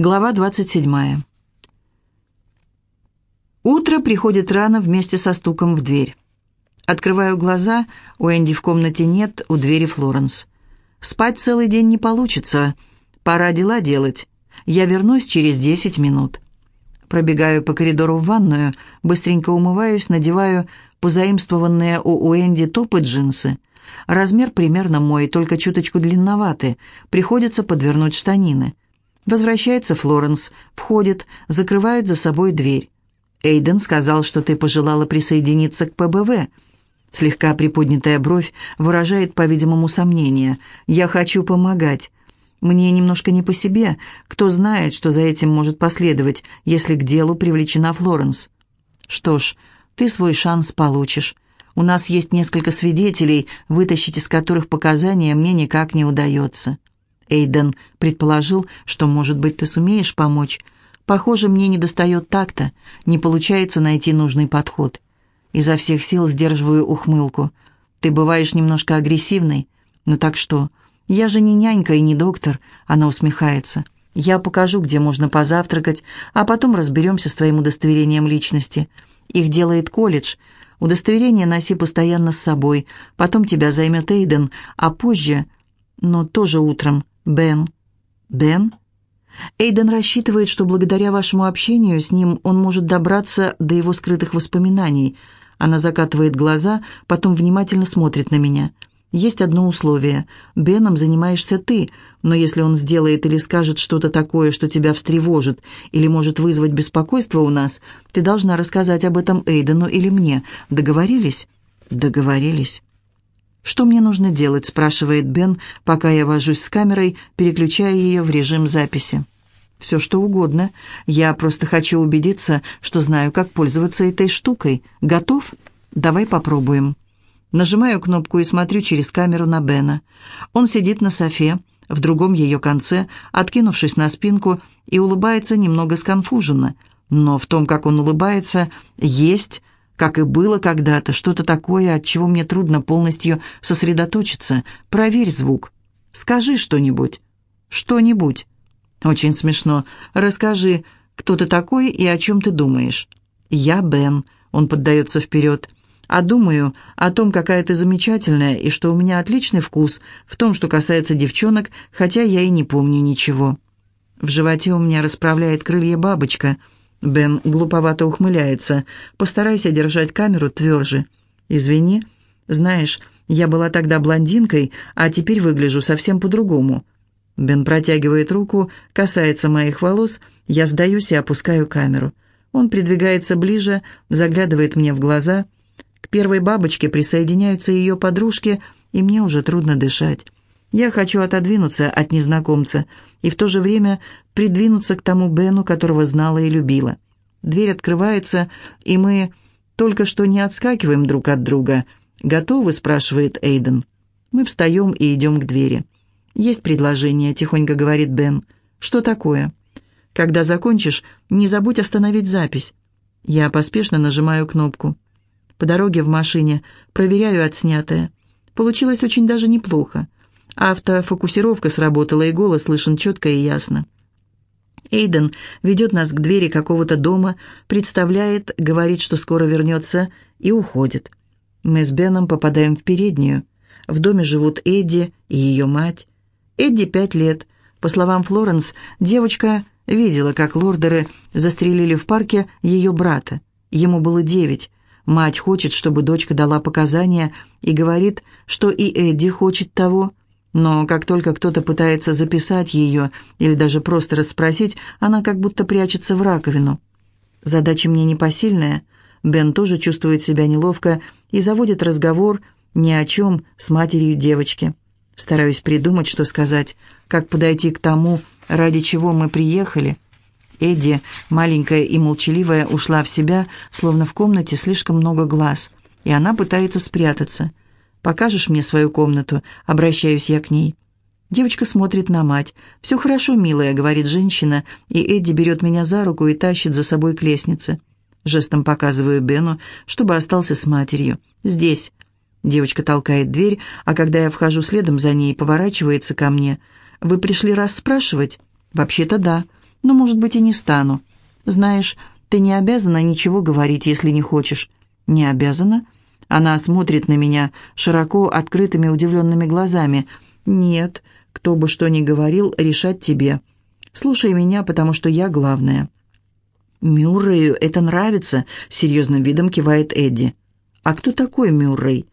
Глава 27. Утро приходит рано вместе со стуком в дверь. Открываю глаза, у Энди в комнате нет, у двери Флоренс. Спать целый день не получится, пора дела делать. Я вернусь через 10 минут. Пробегаю по коридору в ванную, быстренько умываюсь, надеваю позаимствованные у Уэнди топы джинсы. Размер примерно мой, только чуточку длинноваты, приходится подвернуть штанины. Возвращается Флоренс, входит, закрывает за собой дверь. «Эйден сказал, что ты пожелала присоединиться к ПБВ». Слегка приподнятая бровь выражает, по-видимому, сомнение. «Я хочу помогать. Мне немножко не по себе. Кто знает, что за этим может последовать, если к делу привлечена Флоренс?» «Что ж, ты свой шанс получишь. У нас есть несколько свидетелей, вытащить из которых показания мне никак не удается». Эйден предположил, что, может быть, ты сумеешь помочь. Похоже, мне не достает такта, не получается найти нужный подход. Изо всех сил сдерживаю ухмылку. Ты бываешь немножко агрессивной. Ну так что? Я же не нянька и не доктор, она усмехается. Я покажу, где можно позавтракать, а потом разберемся с твоим удостоверением личности. Их делает колледж. Удостоверение носи постоянно с собой. Потом тебя займет Эйден, а позже, но тоже утром, Бен. Бен? Эйден рассчитывает, что благодаря вашему общению с ним он может добраться до его скрытых воспоминаний. Она закатывает глаза, потом внимательно смотрит на меня. Есть одно условие. Беном занимаешься ты, но если он сделает или скажет что-то такое, что тебя встревожит или может вызвать беспокойство у нас, ты должна рассказать об этом Эйдену или мне. Договорились? Договорились. «Что мне нужно делать?» – спрашивает Бен, пока я вожусь с камерой, переключая ее в режим записи. «Все что угодно. Я просто хочу убедиться, что знаю, как пользоваться этой штукой. Готов? Давай попробуем». Нажимаю кнопку и смотрю через камеру на Бена. Он сидит на софе, в другом ее конце, откинувшись на спинку, и улыбается немного сконфуженно. Но в том, как он улыбается, есть как и было когда-то, что-то такое, от чего мне трудно полностью сосредоточиться. Проверь звук. Скажи что-нибудь. Что-нибудь. Очень смешно. Расскажи, кто ты такой и о чем ты думаешь. Я Бен. Он поддается вперед. А думаю о том, какая ты замечательная и что у меня отличный вкус в том, что касается девчонок, хотя я и не помню ничего. В животе у меня расправляет крылья бабочка — Бен глуповато ухмыляется. «Постарайся держать камеру тверже». «Извини. Знаешь, я была тогда блондинкой, а теперь выгляжу совсем по-другому». Бен протягивает руку, касается моих волос, я сдаюсь и опускаю камеру. Он придвигается ближе, заглядывает мне в глаза. К первой бабочке присоединяются ее подружки, и мне уже трудно дышать. Я хочу отодвинуться от незнакомца и в то же время придвинуться к тому Бену, которого знала и любила. Дверь открывается, и мы только что не отскакиваем друг от друга. «Готовы?» – спрашивает Эйден. Мы встаем и идем к двери. «Есть предложение», – тихонько говорит Бен. «Что такое?» «Когда закончишь, не забудь остановить запись». Я поспешно нажимаю кнопку. По дороге в машине проверяю отснятое. Получилось очень даже неплохо. Автофокусировка сработала, и голос слышен четко и ясно. Эйден ведет нас к двери какого-то дома, представляет, говорит, что скоро вернется, и уходит. Мы с Беном попадаем в переднюю. В доме живут Эдди и ее мать. Эдди пять лет. По словам Флоренс, девочка видела, как лордеры застрелили в парке ее брата. Ему было девять. Мать хочет, чтобы дочка дала показания, и говорит, что и Эдди хочет того. Но как только кто-то пытается записать ее или даже просто расспросить, она как будто прячется в раковину. Задача мне непосильная. Бен тоже чувствует себя неловко и заводит разговор ни о чем с матерью девочки. Стараюсь придумать, что сказать, как подойти к тому, ради чего мы приехали. Эдди, маленькая и молчаливая, ушла в себя, словно в комнате слишком много глаз, и она пытается спрятаться – Покажешь мне свою комнату?» Обращаюсь я к ней. Девочка смотрит на мать. «Все хорошо, милая», — говорит женщина, и Эдди берет меня за руку и тащит за собой к лестнице. Жестом показываю Бену, чтобы остался с матерью. «Здесь». Девочка толкает дверь, а когда я вхожу следом за ней, поворачивается ко мне. «Вы пришли раз спрашивать?» «Вообще-то да. но, может быть, и не стану. Знаешь, ты не обязана ничего говорить, если не хочешь». «Не обязана?» Она смотрит на меня широко открытыми удивленными глазами. «Нет, кто бы что ни говорил, решать тебе. Слушай меня, потому что я главная». «Мюррею это нравится», — серьезным видом кивает Эдди. «А кто такой Мюррей?»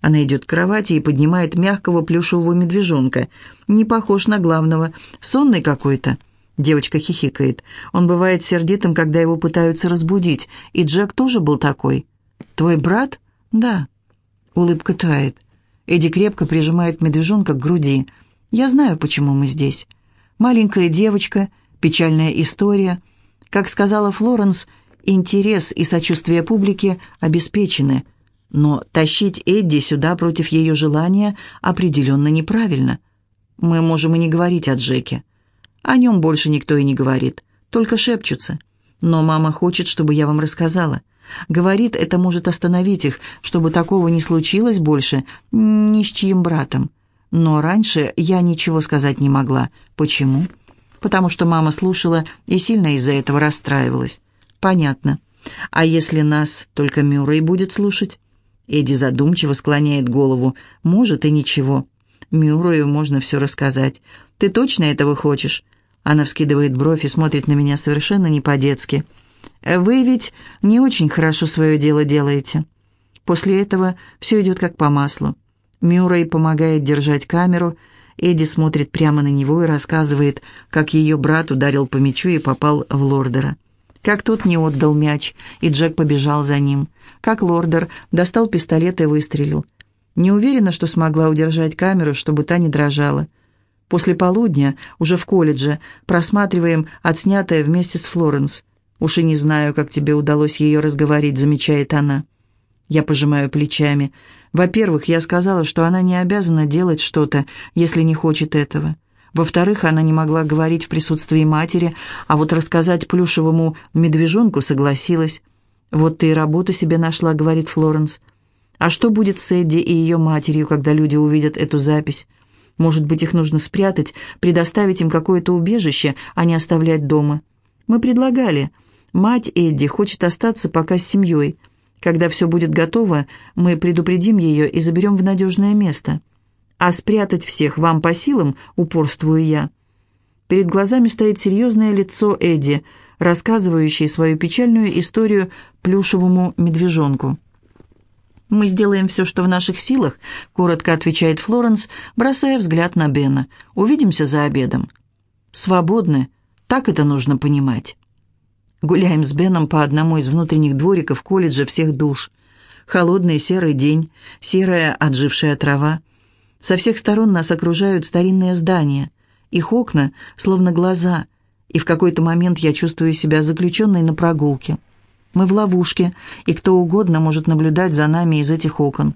Она идет к кровати и поднимает мягкого плюшевого медвежонка. Не похож на главного. Сонный какой-то. Девочка хихикает. Он бывает сердитым, когда его пытаются разбудить. И Джек тоже был такой. «Твой брат?» «Да». Улыбка тает. Эдди крепко прижимает медвежонка к груди. «Я знаю, почему мы здесь. Маленькая девочка, печальная история. Как сказала Флоренс, интерес и сочувствие публики обеспечены. Но тащить Эдди сюда против ее желания определенно неправильно. Мы можем и не говорить о Джеке. О нем больше никто и не говорит, только шепчутся. Но мама хочет, чтобы я вам рассказала. Говорит, это может остановить их, чтобы такого не случилось больше ни с чьим братом. Но раньше я ничего сказать не могла. Почему? Потому что мама слушала и сильно из-за этого расстраивалась. Понятно. А если нас только Мюррей будет слушать? Эдди задумчиво склоняет голову. «Может, и ничего. Мюррею можно все рассказать. Ты точно этого хочешь?» Она вскидывает бровь и смотрит на меня совершенно не по-детски. «Вы ведь не очень хорошо свое дело делаете». После этого все идет как по маслу. Мюррей помогает держать камеру. Эдди смотрит прямо на него и рассказывает, как ее брат ударил по мячу и попал в лордера как тот не отдал мяч, и Джек побежал за ним, как Лордер достал пистолет и выстрелил. Не уверена, что смогла удержать камеру, чтобы та не дрожала. После полудня, уже в колледже, просматриваем отснятое вместе с Флоренс. Уж и не знаю, как тебе удалось ее разговорить, замечает она. Я пожимаю плечами. Во-первых, я сказала, что она не обязана делать что-то, если не хочет этого. Во-вторых, она не могла говорить в присутствии матери, а вот рассказать плюшевому медвежонку согласилась. «Вот ты и работу себе нашла», — говорит Флоренс. «А что будет с Эдди и ее матерью, когда люди увидят эту запись? Может быть, их нужно спрятать, предоставить им какое-то убежище, а не оставлять дома? Мы предлагали. Мать Эдди хочет остаться пока с семьей. Когда все будет готово, мы предупредим ее и заберем в надежное место» а спрятать всех вам по силам, упорствую я. Перед глазами стоит серьезное лицо Эдди, рассказывающее свою печальную историю плюшевому медвежонку. «Мы сделаем все, что в наших силах», — коротко отвечает Флоренс, бросая взгляд на Бена. «Увидимся за обедом». «Свободны. Так это нужно понимать». Гуляем с Беном по одному из внутренних двориков колледжа всех душ. Холодный серый день, серая отжившая трава. Со всех сторон нас окружают старинные здания. Их окна словно глаза, и в какой-то момент я чувствую себя заключенной на прогулке. Мы в ловушке, и кто угодно может наблюдать за нами из этих окон.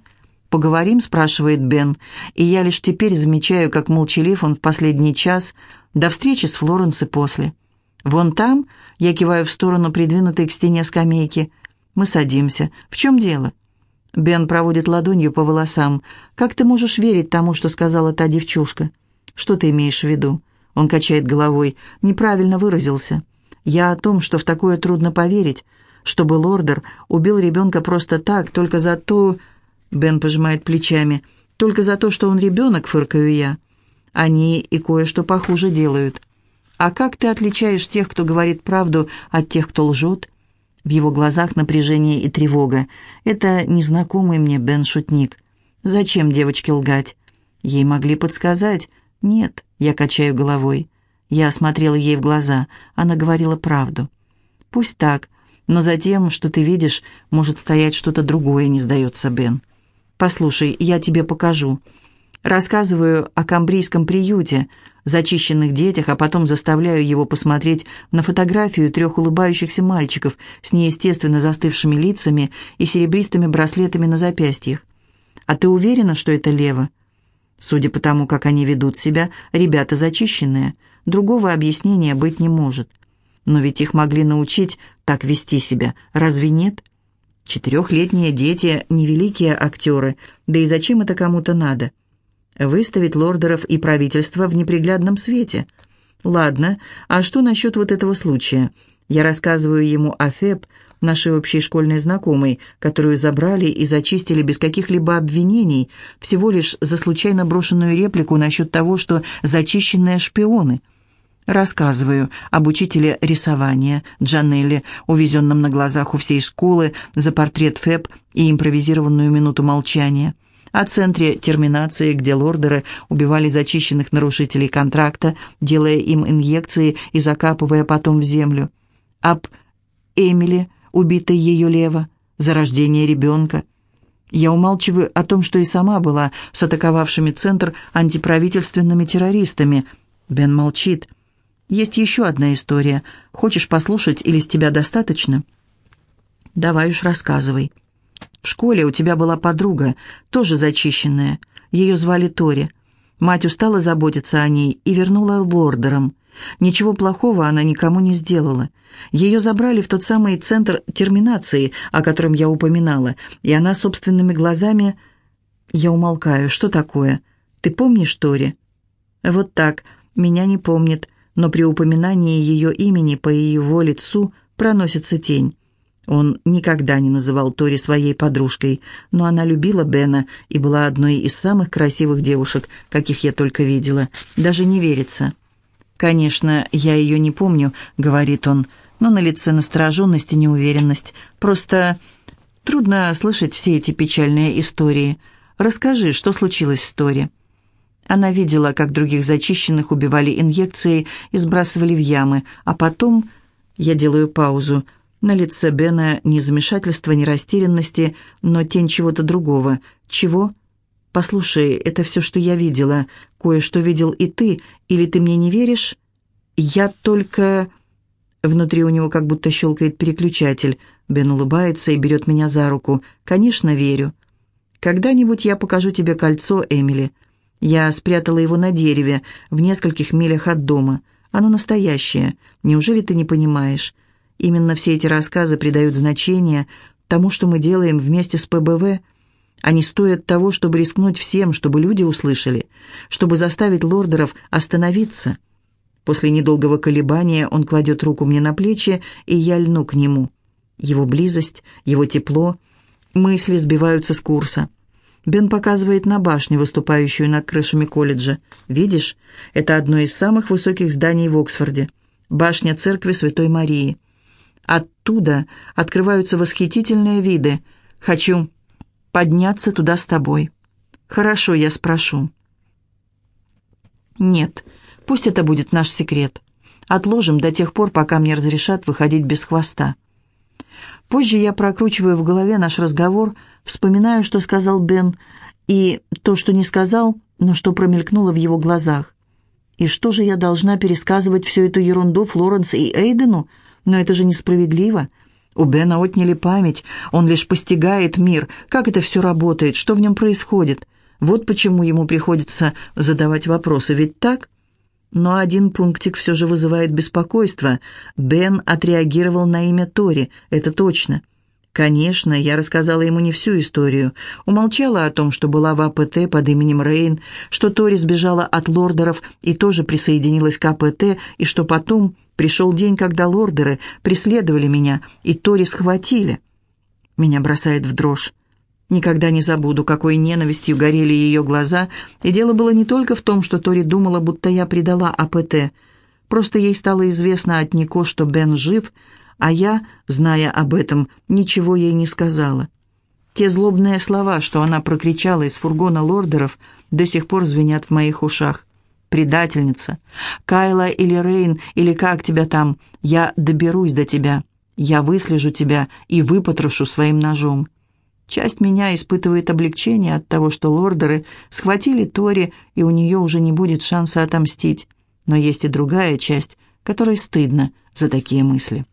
«Поговорим?» – спрашивает Бен, и я лишь теперь замечаю, как молчалив он в последний час, до встречи с Флоренс и после. «Вон там?» – я киваю в сторону придвинутой к стене скамейки. «Мы садимся. В чем дело?» Бен проводит ладонью по волосам. «Как ты можешь верить тому, что сказала та девчушка?» «Что ты имеешь в виду?» Он качает головой. «Неправильно выразился. Я о том, что в такое трудно поверить. Чтобы Лордер убил ребенка просто так, только за то...» Бен пожимает плечами. «Только за то, что он ребенок, фыркаю я. Они и кое-что похуже делают. А как ты отличаешь тех, кто говорит правду, от тех, кто лжет?» В его глазах напряжение и тревога. Это незнакомый мне Бен-шутник. Зачем девочке лгать? Ей могли подсказать. Нет, я качаю головой. Я смотрела ей в глаза. Она говорила правду. Пусть так, но за тем, что ты видишь, может стоять что-то другое, не сдается Бен. Послушай, я тебе покажу. Рассказываю о камбрийском приюте, зачищенных детях, а потом заставляю его посмотреть на фотографию трех улыбающихся мальчиков с неестественно застывшими лицами и серебристыми браслетами на запястьях. «А ты уверена, что это Лева?» Судя по тому, как они ведут себя, ребята зачищенные. Другого объяснения быть не может. Но ведь их могли научить так вести себя, разве нет? Четырехлетние дети – невеликие актеры, да и зачем это кому-то надо?» Выставить лордеров и правительство в неприглядном свете. Ладно, а что насчет вот этого случая? Я рассказываю ему о Феб, нашей общей школьной знакомой, которую забрали и зачистили без каких-либо обвинений, всего лишь за случайно брошенную реплику насчет того, что зачищенные шпионы. Рассказываю об учителе рисования Джанелле, увезенном на глазах у всей школы за портрет Феб и импровизированную минуту молчания о центре терминации, где лордеры убивали зачищенных нарушителей контракта, делая им инъекции и закапывая потом в землю, об Эмили, убитой ее лево, за рождение ребенка. Я умалчиваю о том, что и сама была с атаковавшими центр антиправительственными террористами. Бен молчит. Есть еще одна история. Хочешь послушать или с тебя достаточно? Давай уж рассказывай. В школе у тебя была подруга, тоже зачищенная. Ее звали Тори. Мать устала заботиться о ней и вернула лордерам. Ничего плохого она никому не сделала. Ее забрали в тот самый центр терминации, о котором я упоминала, и она собственными глазами... Я умолкаю. Что такое? Ты помнишь Тори? Вот так. Меня не помнит, но при упоминании ее имени по его лицу проносится тень. Он никогда не называл Тори своей подружкой, но она любила Бена и была одной из самых красивых девушек, каких я только видела. Даже не верится. «Конечно, я ее не помню», — говорит он, но на лице настороженность и неуверенность. «Просто трудно слышать все эти печальные истории. Расскажи, что случилось с Тори?» Она видела, как других зачищенных убивали инъекцией и сбрасывали в ямы, а потом... Я делаю паузу. На лице Бена ни замешательства, ни растерянности, но тень чего-то другого. Чего? «Послушай, это все, что я видела. Кое-что видел и ты. Или ты мне не веришь?» «Я только...» Внутри у него как будто щелкает переключатель. Бен улыбается и берет меня за руку. «Конечно, верю. Когда-нибудь я покажу тебе кольцо, Эмили. Я спрятала его на дереве, в нескольких милях от дома. Оно настоящее. Неужели ты не понимаешь? Именно все эти рассказы придают значение тому, что мы делаем вместе с ПБВ – они стоят того, чтобы рискнуть всем, чтобы люди услышали, чтобы заставить лордеров остановиться. После недолгого колебания он кладет руку мне на плечи, и я льну к нему. Его близость, его тепло, мысли сбиваются с курса. Бен показывает на башню, выступающую над крышами колледжа. «Видишь, это одно из самых высоких зданий в Оксфорде. Башня церкви Святой Марии. Оттуда открываются восхитительные виды. Хочу подняться туда с тобой. Хорошо, я спрошу. Нет, пусть это будет наш секрет. Отложим до тех пор, пока мне разрешат выходить без хвоста. Позже я прокручиваю в голове наш разговор, вспоминаю, что сказал Бен, и то, что не сказал, но что промелькнуло в его глазах. И что же я должна пересказывать всю эту ерунду Флоренс и Эйдену? Но это же несправедливо. У Бена отняли память, он лишь постигает мир, как это все работает, что в нем происходит. Вот почему ему приходится задавать вопросы, ведь так? Но один пунктик все же вызывает беспокойство. Бен отреагировал на имя Тори, это точно. Конечно, я рассказала ему не всю историю. Умолчала о том, что была в АПТ под именем Рейн, что Тори сбежала от лордеров и тоже присоединилась к АПТ, и что потом Пришел день, когда лордеры преследовали меня, и Тори схватили. Меня бросает в дрожь. Никогда не забуду, какой ненавистью горели ее глаза, и дело было не только в том, что Тори думала, будто я предала АПТ. Просто ей стало известно от Нико, что Бен жив, а я, зная об этом, ничего ей не сказала. Те злобные слова, что она прокричала из фургона лордеров, до сих пор звенят в моих ушах предательница. Кайла или Рейн, или как тебя там, я доберусь до тебя. Я выслежу тебя и выпотрошу своим ножом. Часть меня испытывает облегчение от того, что лордеры схватили Тори, и у нее уже не будет шанса отомстить. Но есть и другая часть, которой стыдно за такие мысли.